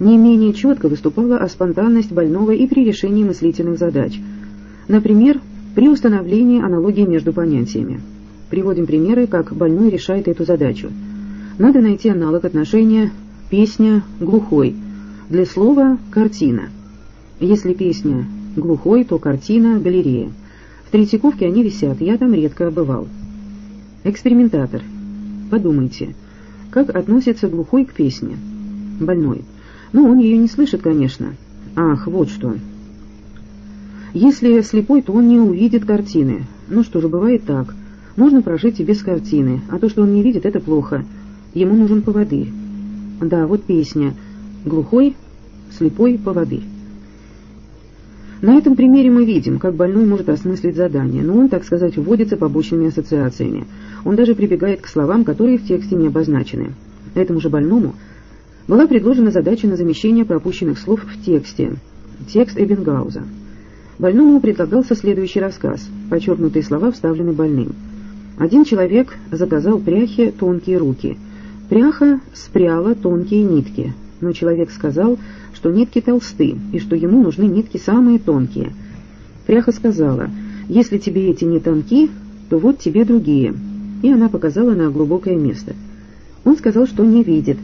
Не менее четко выступала о спонтанность больного и при решении мыслительных задач. Например, при установлении аналогии между понятиями. Приводим примеры, как больной решает эту задачу. Надо найти аналог отношения «песня» «глухой». Для слова «картина». Если песня «глухой», то картина «галерея». В Третьяковке они висят, я там редко бывал. Экспериментатор. Подумайте, как относится глухой к песне? Больной. Ну, он ее не слышит, конечно. Ах, вот что. Если слепой, то он не увидит картины. Ну что же, бывает так. Можно прожить и без картины, а то, что он не видит, это плохо. Ему нужен поводырь. Да, вот песня. Глухой, слепой, поводырь. На этом примере мы видим, как больной может осмыслить задание, но он, так сказать, вводится побочными ассоциациями. Он даже прибегает к словам, которые в тексте не обозначены. Этому же больному была предложена задача на замещение пропущенных слов в тексте. Текст Эббингауза. Больному предлагался следующий рассказ. Подчеркнутые слова вставлены больным. Один человек заказал пряхе тонкие руки. Пряха спряла тонкие нитки, но человек сказал, что нитки толсты и что ему нужны нитки самые тонкие. Пряха сказала, если тебе эти не тонки, то вот тебе другие. И она показала на глубокое место. Он сказал, что не видит.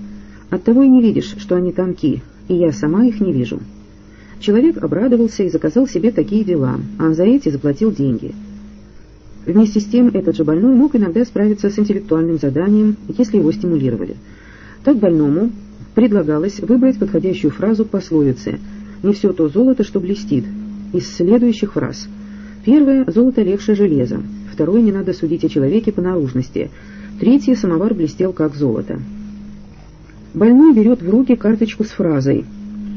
Оттого и не видишь, что они тонки, и я сама их не вижу. Человек обрадовался и заказал себе такие дела, а за эти заплатил деньги. Вместе с тем, этот же больной мог иногда справиться с интеллектуальным заданием, если его стимулировали. Так больному предлагалось выбрать подходящую фразу пословицы «Не все то золото, что блестит» из следующих фраз. Первое – «Золото легче железа». Второе – «Не надо судить о человеке по наружности». Третье – «Самовар блестел, как золото». Больной берет в руки карточку с фразой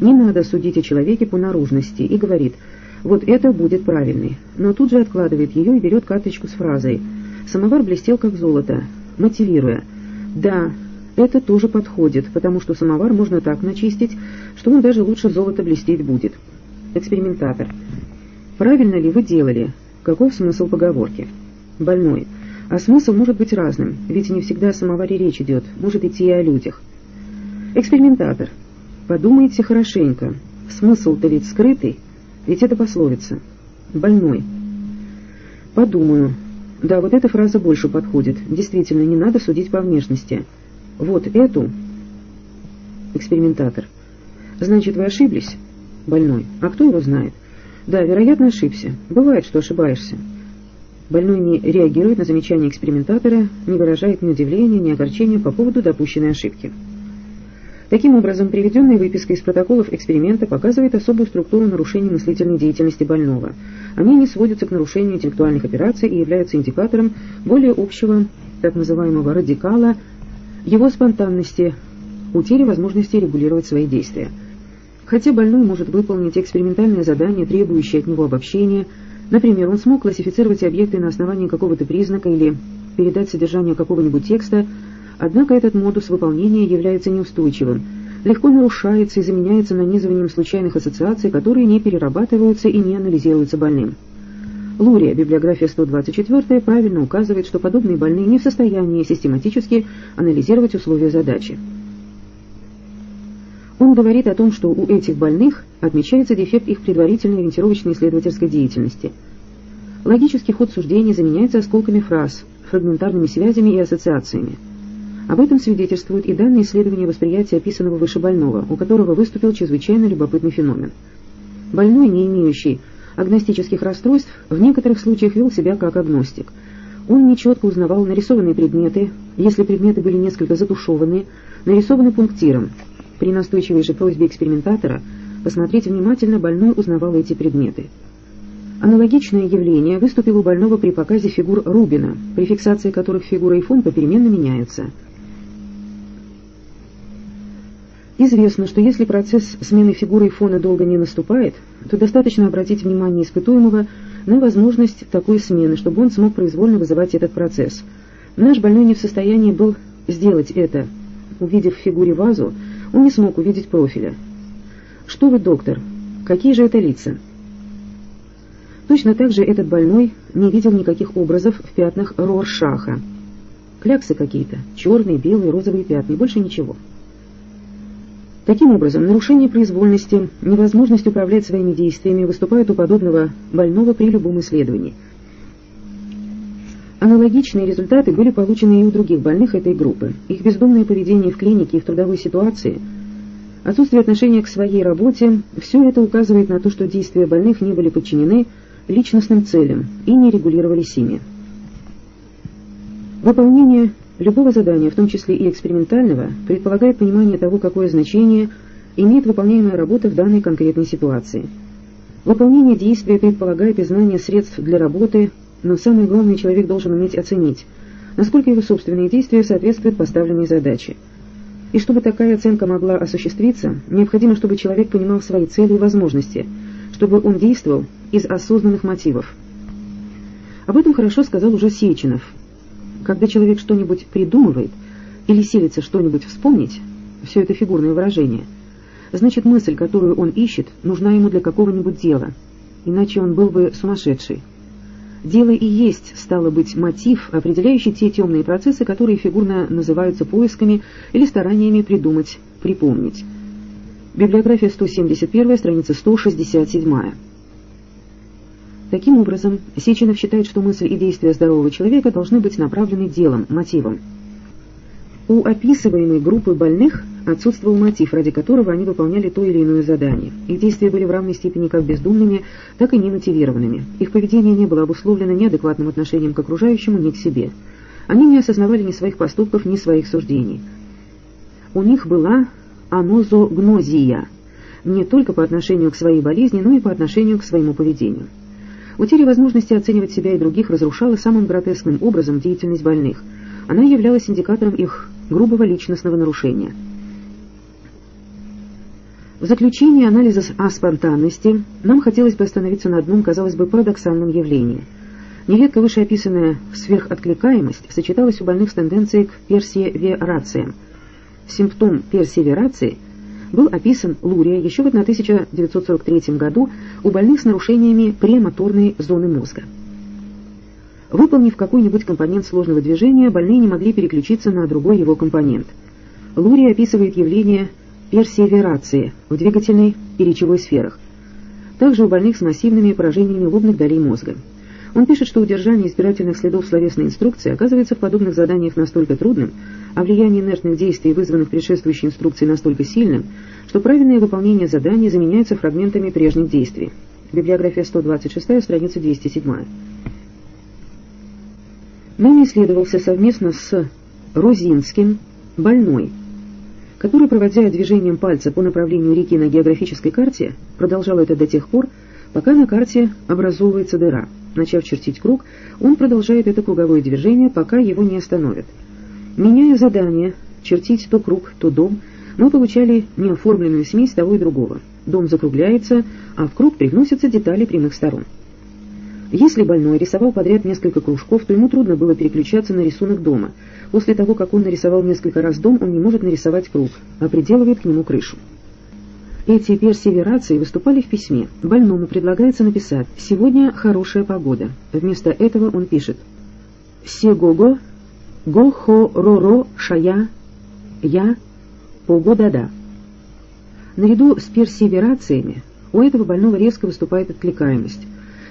«Не надо судить о человеке по наружности» и говорит «Вот это будет правильный», но тут же откладывает ее и берет карточку с фразой «Самовар блестел, как золото», мотивируя «Да, это тоже подходит, потому что самовар можно так начистить, что он даже лучше золота блестеть будет». Экспериментатор. Правильно ли вы делали? Каков смысл поговорки? Больной. А смысл может быть разным, ведь не всегда о самоваре речь идет, может идти и о людях. Экспериментатор. Подумайте хорошенько. Смысл-то ведь скрытый, ведь это пословица. Больной. Подумаю. Да, вот эта фраза больше подходит. Действительно, не надо судить по внешности. Вот эту... Экспериментатор. Значит, вы ошиблись? Больной. А кто его знает? Да, вероятно, ошибся. Бывает, что ошибаешься. Больной не реагирует на замечания экспериментатора, не выражает ни удивления, ни огорчения по поводу допущенной ошибки. Таким образом, приведенная выписка из протоколов эксперимента показывает особую структуру нарушений мыслительной деятельности больного. Они не сводятся к нарушению интеллектуальных операций и являются индикатором более общего, так называемого радикала, его спонтанности, утери возможности регулировать свои действия. Хотя больной может выполнить экспериментальное задание, требующее от него обобщения, например, он смог классифицировать объекты на основании какого-то признака или передать содержание какого-нибудь текста, Однако этот модус выполнения является неустойчивым, легко нарушается и заменяется нанизыванием случайных ассоциаций, которые не перерабатываются и не анализируются больным. Лурия, библиография 124, правильно указывает, что подобные больные не в состоянии систематически анализировать условия задачи. Он говорит о том, что у этих больных отмечается дефект их предварительной ориентировочной исследовательской деятельности. Логический ход суждений заменяется осколками фраз, фрагментарными связями и ассоциациями. Об этом свидетельствуют и данные исследования восприятия описанного выше больного, у которого выступил чрезвычайно любопытный феномен. Больной, не имеющий агностических расстройств, в некоторых случаях вел себя как агностик. Он нечетко узнавал нарисованные предметы, если предметы были несколько затушеваны, нарисованы пунктиром. При настойчивой же просьбе экспериментатора посмотреть внимательно, больной узнавал эти предметы. Аналогичное явление выступило у больного при показе фигур Рубина, при фиксации которых фигура и фон попеременно меняются – Известно, что если процесс смены фигуры и фона долго не наступает, то достаточно обратить внимание испытуемого на возможность такой смены, чтобы он смог произвольно вызывать этот процесс. Наш больной не в состоянии был сделать это. Увидев в фигуре вазу, он не смог увидеть профиля. «Что вы, доктор? Какие же это лица?» Точно так же этот больной не видел никаких образов в пятнах Роршаха. Кляксы какие-то, черные, белые, розовые пятна, больше ничего. Таким образом, нарушение произвольности, невозможность управлять своими действиями выступают у подобного больного при любом исследовании. Аналогичные результаты были получены и у других больных этой группы. Их бездумное поведение в клинике и в трудовой ситуации, отсутствие отношения к своей работе – все это указывает на то, что действия больных не были подчинены личностным целям и не регулировались ими. Выполнение любого задания, в том числе и экспериментального, предполагает понимание того, какое значение имеет выполняемая работа в данной конкретной ситуации. Выполнение действия предполагает и знание средств для работы, но самое главное, человек должен уметь оценить, насколько его собственные действия соответствуют поставленной задаче. И чтобы такая оценка могла осуществиться, необходимо, чтобы человек понимал свои цели и возможности, чтобы он действовал из осознанных мотивов. Об этом хорошо сказал уже Сеченов – когда человек что-нибудь придумывает или силится что-нибудь вспомнить, все это фигурное выражение, значит мысль, которую он ищет, нужна ему для какого-нибудь дела, иначе он был бы сумасшедший. Дело и есть, стало быть, мотив, определяющий те темные процессы, которые фигурно называются поисками или стараниями придумать, припомнить. Библиография 171, страница 167. Таким образом, Сеченов считает, что мысль и действия здорового человека должны быть направлены делом, мотивом. У описываемой группы больных отсутствовал мотив, ради которого они выполняли то или иное задание. Их действия были в равной степени как бездумными, так и немотивированными. Их поведение не было обусловлено ни адекватным отношением к окружающему, ни к себе. Они не осознавали ни своих поступков, ни своих суждений. У них была анозогнозия, не только по отношению к своей болезни, но и по отношению к своему поведению. Утеря возможности оценивать себя и других разрушала самым гротескным образом деятельность больных. Она являлась индикатором их грубого личностного нарушения. В заключении анализа о спонтанности нам хотелось бы остановиться на одном, казалось бы, парадоксальном явлении. Нередко вышеописанная сверхоткликаемость сочеталась у больных с тенденцией к персеверациям. Симптом персеверации – был описан Лурия еще в 1943 году у больных с нарушениями премоторной зоны мозга. Выполнив какой-нибудь компонент сложного движения, больные не могли переключиться на другой его компонент. Лурия описывает явление персеверации в двигательной и речевой сферах. Также у больных с массивными поражениями лобных долей мозга. Он пишет, что удержание избирательных следов словесной инструкции оказывается в подобных заданиях настолько трудным, а влияние инертных действий, вызванных предшествующей инструкцией, настолько сильным, что правильное выполнение задания заменяется фрагментами прежних действий. Библиография 126, страница 207. Нами исследовался совместно с Розинским больной, который, проводя движением пальца по направлению реки на географической карте, продолжал это до тех пор, пока на карте образовывается дыра. Начав чертить круг, он продолжает это круговое движение, пока его не остановят. Меняя задание, чертить то круг, то дом, мы получали неоформленную смесь того и другого. Дом закругляется, а в круг привносятся детали прямых сторон. Если больной рисовал подряд несколько кружков, то ему трудно было переключаться на рисунок дома. После того, как он нарисовал несколько раз дом, он не может нарисовать круг, а приделывает к нему крышу. Эти персеверации выступали в письме. Больному предлагается написать «Сегодня хорошая погода». Вместо этого он пишет «Сегого, го-хо-ро-ро, шая, я, погода-да». Наряду с персеверациями у этого больного резко выступает откликаемость.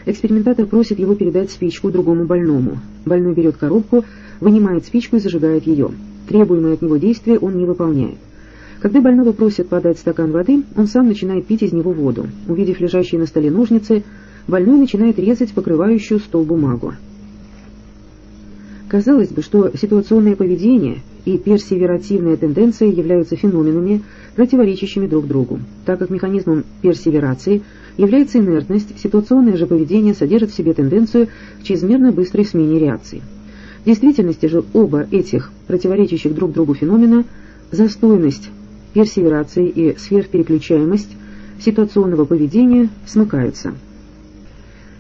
Экспериментатор просит его передать спичку другому больному. Больной берет коробку, вынимает спичку и зажигает ее. Требуемое от него действие он не выполняет. Когда больного просят подать стакан воды, он сам начинает пить из него воду. Увидев лежащие на столе ножницы, больной начинает резать покрывающую стол бумагу. Казалось бы, что ситуационное поведение и персеверативная тенденция являются феноменами, противоречащими друг другу. Так как механизмом персеверации является инертность, ситуационное же поведение содержит в себе тенденцию к чрезмерно быстрой смене реакции. В действительности же оба этих противоречащих друг другу феномена – застойность персеверации и сверхпереключаемость ситуационного поведения смыкаются.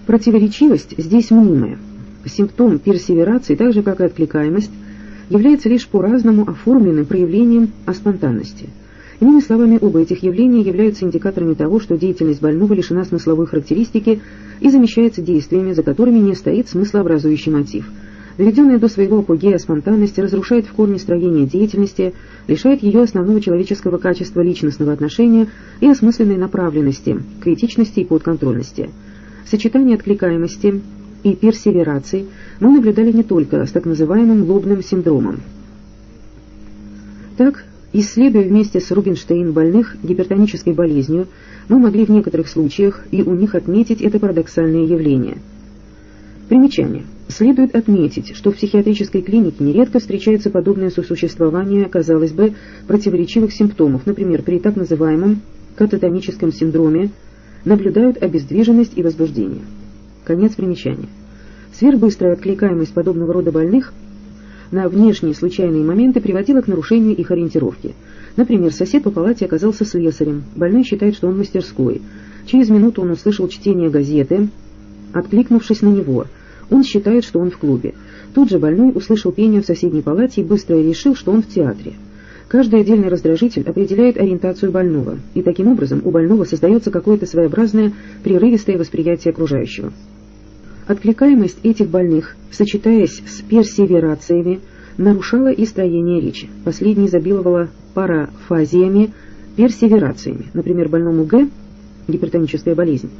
Противоречивость здесь мнимая. Симптом персеверации, так же как и откликаемость, является лишь по-разному оформленным проявлением спонтанности. Иными словами, оба этих явления являются индикаторами того, что деятельность больного лишена смысловой характеристики и замещается действиями, за которыми не стоит смыслообразующий мотив. Доведенная до своего апогея спонтанность разрушает в корне строение деятельности, лишает ее основного человеческого качества личностного отношения и осмысленной направленности, критичности и подконтрольности. Сочетание откликаемости и персеверации мы наблюдали не только с так называемым лобным синдромом. Так, исследуя вместе с Рубинштейн больных гипертонической болезнью, мы могли в некоторых случаях и у них отметить это парадоксальное явление. Примечание. Следует отметить, что в психиатрической клинике нередко встречается подобное сосуществование, казалось бы, противоречивых симптомов, например, при так называемом кататоническом синдроме наблюдают обездвиженность и возбуждение. Конец примечания. Сверхбыстрая откликаемость подобного рода больных на внешние случайные моменты приводила к нарушению их ориентировки. Например, сосед по палате оказался слесарем, больной считает, что он мастерской. Через минуту он услышал чтение газеты, откликнувшись на него – он считает, что он в клубе. Тут же больной услышал пение в соседней палате и быстро решил, что он в театре. Каждый отдельный раздражитель определяет ориентацию больного, и таким образом у больного создается какое-то своеобразное прерывистое восприятие окружающего. Откликаемость этих больных, сочетаясь с персеверациями, нарушала и строение речи. Последнее изобиловало парафазиями, персеверациями. Например, больному Г, гипертоническая болезнь,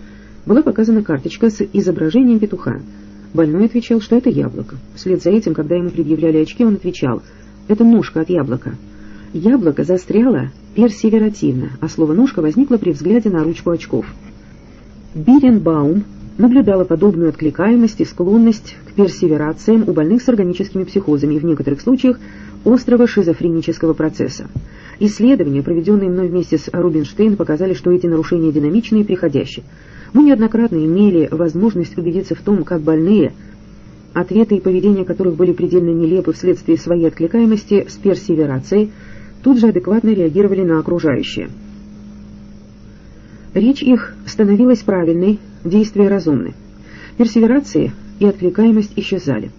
была показана карточка с изображением петуха – Больной отвечал, что это яблоко. Вслед за этим, когда ему предъявляли очки, он отвечал, это ножка от яблока. Яблоко застряло персеверативно, а слово «ножка» возникло при взгляде на ручку очков. Биренбаум наблюдала подобную откликаемость и склонность к персеверациям у больных с органическими психозами и в некоторых случаях острого шизофренического процесса. Исследования, проведенные мной вместе с Рубинштейн, показали, что эти нарушения динамичны и приходящие. Мы неоднократно имели возможность убедиться в том, как больные, ответы и поведение которых были предельно нелепы вследствие своей откликаемости с персеверацией, тут же адекватно реагировали на окружающее. Речь их становилась правильной, действия разумны. Персеверации и откликаемость исчезали.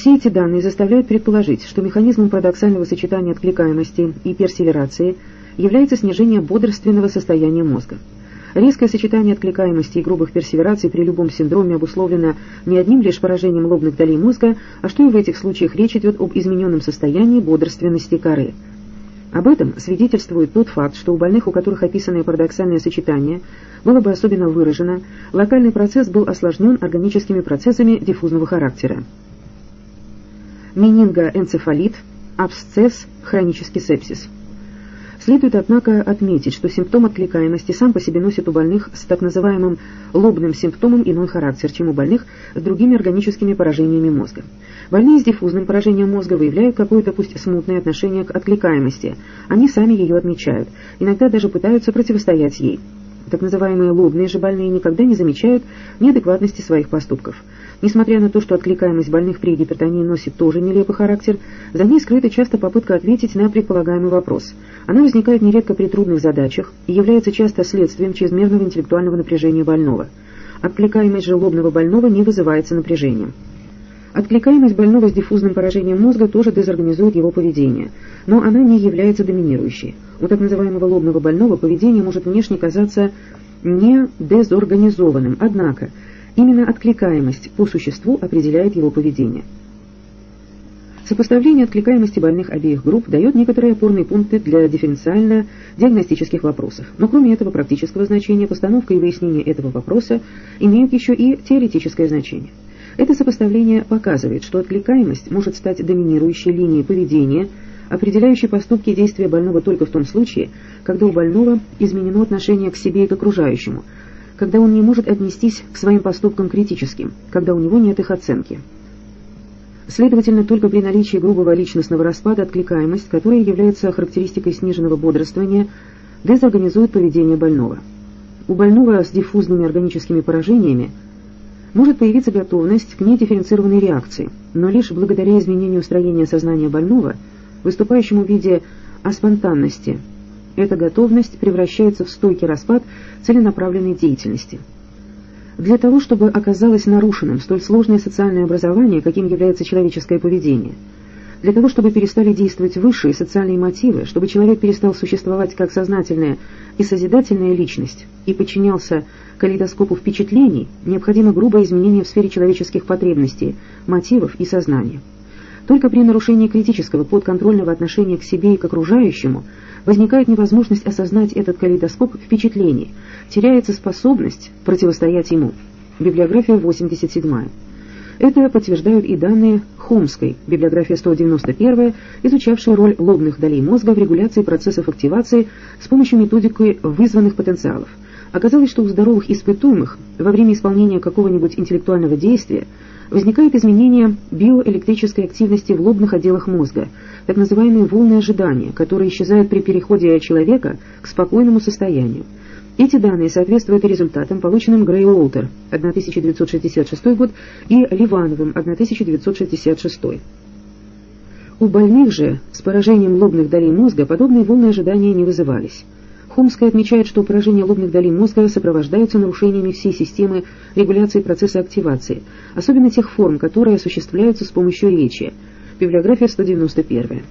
Все эти данные заставляют предположить, что механизмом парадоксального сочетания откликаемости и персеверации является снижение бодрственного состояния мозга. Резкое сочетание откликаемости и грубых персевераций при любом синдроме обусловлено не одним лишь поражением лобных долей мозга, а что и в этих случаях речь идет об измененном состоянии бодрственности коры. Об этом свидетельствует тот факт, что у больных, у которых описанное парадоксальное сочетание было бы особенно выражено, локальный процесс был осложнен органическими процессами диффузного характера. Менингоэнцефалит, абсцесс, хронический сепсис – Следует, однако, отметить, что симптом откликаемости сам по себе носит у больных с так называемым лобным симптомом иной характер, чем у больных с другими органическими поражениями мозга. Больные с диффузным поражением мозга выявляют какое-то пусть смутное отношение к откликаемости. Они сами ее отмечают, иногда даже пытаются противостоять ей. Так называемые лобные же больные никогда не замечают неадекватности своих поступков. Несмотря на то, что откликаемость больных при гипертонии носит тоже нелепый характер, за ней скрыта часто попытка ответить на предполагаемый вопрос. Она возникает нередко при трудных задачах и является часто следствием чрезмерного интеллектуального напряжения больного. Откликаемость же лобного больного не вызывается напряжением. Откликаемость больного с диффузным поражением мозга тоже дезорганизует его поведение, но она не является доминирующей. У так называемого лобного больного поведение может внешне казаться не дезорганизованным, однако Именно откликаемость по существу определяет его поведение. Сопоставление откликаемости больных обеих групп дает некоторые опорные пункты для дифференциально-диагностических вопросов. Но кроме этого практического значения, постановка и выяснение этого вопроса имеют еще и теоретическое значение. Это сопоставление показывает, что откликаемость может стать доминирующей линией поведения, определяющей поступки и действия больного только в том случае, когда у больного изменено отношение к себе и к окружающему – когда он не может отнестись к своим поступкам критически, когда у него нет их оценки. Следовательно, только при наличии грубого личностного распада откликаемость, которая является характеристикой сниженного бодрствования, дезорганизует поведение больного. У больного с диффузными органическими поражениями может появиться готовность к недифференцированной реакции, но лишь благодаря изменению строения сознания больного, выступающему в виде аспонтанности – эта готовность превращается в стойкий распад целенаправленной деятельности. Для того, чтобы оказалось нарушенным столь сложное социальное образование, каким является человеческое поведение, Для того, чтобы перестали действовать высшие социальные мотивы, чтобы человек перестал существовать как сознательная и созидательная личность и подчинялся калейдоскопу впечатлений, необходимо грубое изменение в сфере человеческих потребностей, мотивов и сознания. Только при нарушении критического подконтрольного отношения к себе и к окружающему возникает невозможность осознать этот калейдоскоп впечатлений, теряется способность противостоять ему. Библиография 87. Это подтверждают и данные Хомской, библиография 191, изучавшая роль лобных долей мозга в регуляции процессов активации с помощью методики вызванных потенциалов. Оказалось, что у здоровых испытуемых во время исполнения какого-нибудь интеллектуального действия возникает изменение биоэлектрической активности в лобных отделах мозга, так называемые волны ожидания, которые исчезают при переходе человека к спокойному состоянию. Эти данные соответствуют результатам, полученным Грей Уолтер, 1966 год, и Ливановым, 1966. У больных же с поражением лобных долей мозга подобные волны ожидания не вызывались. Хомская отмечает, что поражение лобных долей мозга сопровождаются нарушениями всей системы регуляции процесса активации, особенно тех форм, которые осуществляются с помощью речи. Библиография 191.